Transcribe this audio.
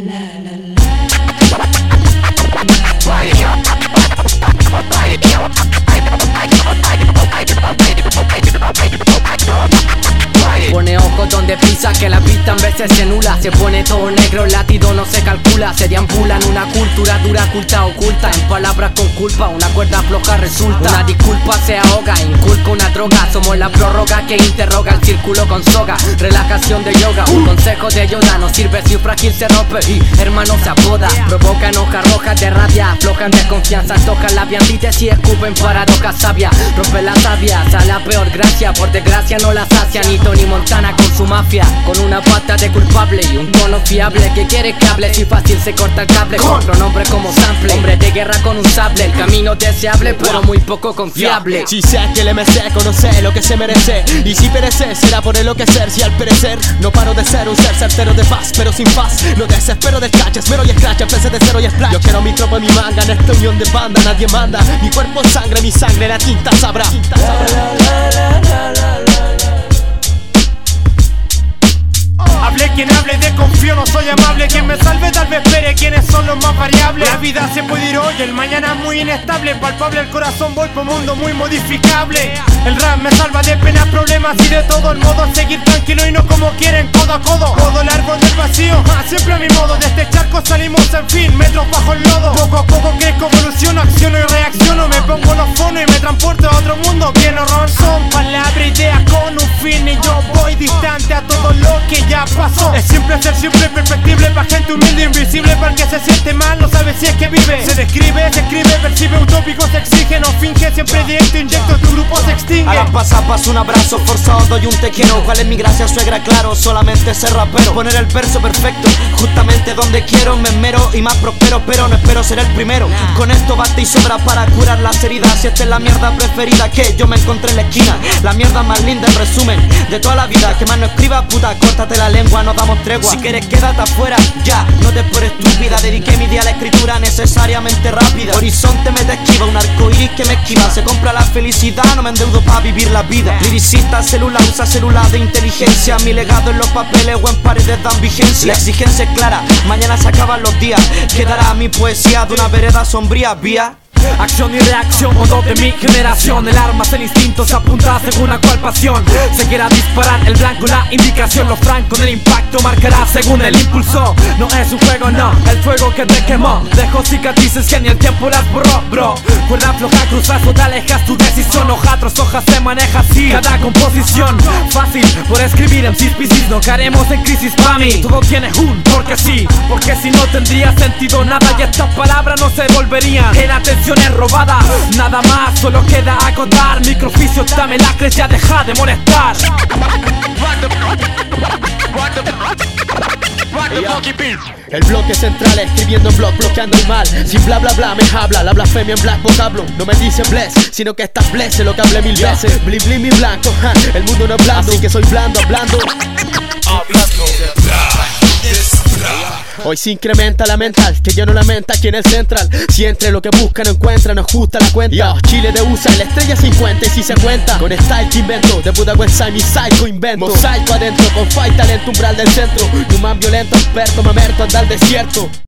Pone en veces se nula Se pone todo negro, el latido no se calcula. Se deambulan una cultura dura, culta, oculta. En palabras con culpa, una cuerda floja resulta. Una disculpa se ahoga, inculca una droga. Somos la prórroga que interroga el círculo con soga. Relajación de yoga, un consejo de Yoda. No sirve si un frágil se rompe y hermano se apoda. Provocan hojas rojas de rabia, aflojan desconfianza Tocan la antítesis y escupen paradojas sabias. Rompe la sabia, a la peor gracia. Por desgracia no la sacia ni Tony Montana su mafia Con una pata de culpable y un tono fiable Que quiere que hable si fácil se corta el cable Con otro nombre como sample Hombre de guerra con un sable El camino deseable pero muy poco confiable Si sé que el MC conoce lo que se merece Y si perece será por enloquecer Si al perecer no paro de ser un ser certero de paz Pero sin paz no desespero del catch Espero y escracha, empecé de cero y splash Yo quiero mi tropa y mi manga en esta unión de banda Nadie manda, mi cuerpo sangre, mi sangre la tinta sabrá, tinta sabrá. Hable vida se puede ir hoy, el mañana es muy inestable Palpable el corazón, voy por un mundo muy modificable. El rap me salva de penas, problemas y de todo el modo Seguir tranquilo y no como quieren, codo a codo Codo largo del vacío, ah, siempre a mi modo De este charco salimos en fin, metros bajo el lodo. Poco a poco crezco, evoluciono, acciono y reacciono Me pongo los fonos y me transporto a otro mundo Bien horror son gente humilde invisible Para el que se siente mal no sabe si es que vive. Se describe, se escribe, percibe utópico, se exige No finge, siempre directo, inyecto, tu grupo se extingue. A la pasa, paso un abrazo forzado, doy un te quiero. ¿Cuál es mi gracia, suegra? Claro, solamente ser rapero. Poner el verso perfecto, justamente donde quiero. Me esmero y más prospero, pero no espero ser el primero. Con esto basta y sobra para curar las heridas. Si esta es la mierda preferida que yo me encontré en la esquina. La mierda más linda en resumen de toda la vida. Que más no escriba, puta, córtate la lengua, nos damos tregua. Si quieres quédate afuera, ya, no te por estúpida Dediqué mi día a la escritura necesariamente rápida. Horizonte me te esquiva, un arco iris que me esquiva. Se compra la felicidad, me endeudo para vivir la vida. Liricista celular, usa celular de inteligencia. Mi legado en los papeles o en paredes dan vigencia. La exigencia es clara, mañana se acaban los días. Quedará mi poesía de una vereda sombría, vía. Acción y reacción, modo de mi generación. El arma es el instinto, se apunta según a cual pasión. Se quiera disparar, el blanco la indicación. Lo franco en el impacto marcará según el impulso. No es un juego, no, el fuego que te quemó. Dejo cicatrices que ni el tiempo las borró, bro Cuerda floja, cruzas te alejas tu decisión Hoja tras se maneja así Cada composición, fácil por escribir en piscis No caeremos en crisis, mami Todo tiene un porque sí Porque si no tendría sentido nada Y estas palabras no se volverían en atención es robada Nada más, solo queda acotar Microficio, dame la ya deja de molestar El bloque central escribiendo en blog, bloqueando el mal. Sin bla bla bla me habla, la blasfemia en black vocablo. No me dice bless, sino que estás bless lo que hablé mil veces. Blim blim mi blanco, ja, el mundo no es blando Así que soy blando, hablando Hoy se incrementa la mental, que yo no lamenta aquí en el central. Si entre lo que busca no encuentra, no ajusta la cuenta. Yo, Chile de USA, la estrella 50 y si se cuenta. Con style que invento, de Buda Westside mi psycho invento. Mosaico adentro, con fight talento umbral del centro. Y un man violento, experto, mamerto, anda al desierto.